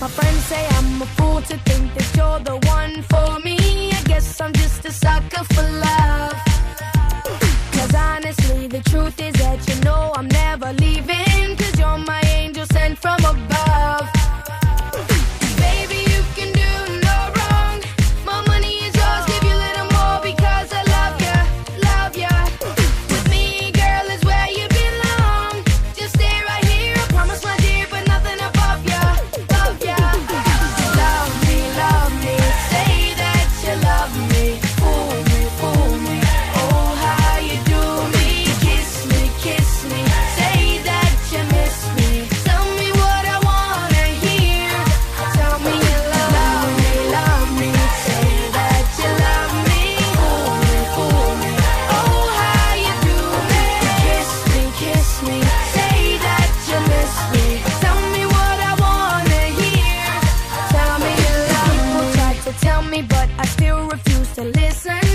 My friends say I'm a fool to think that you're the one for me. I guess I'm just a sucker for love. to listen.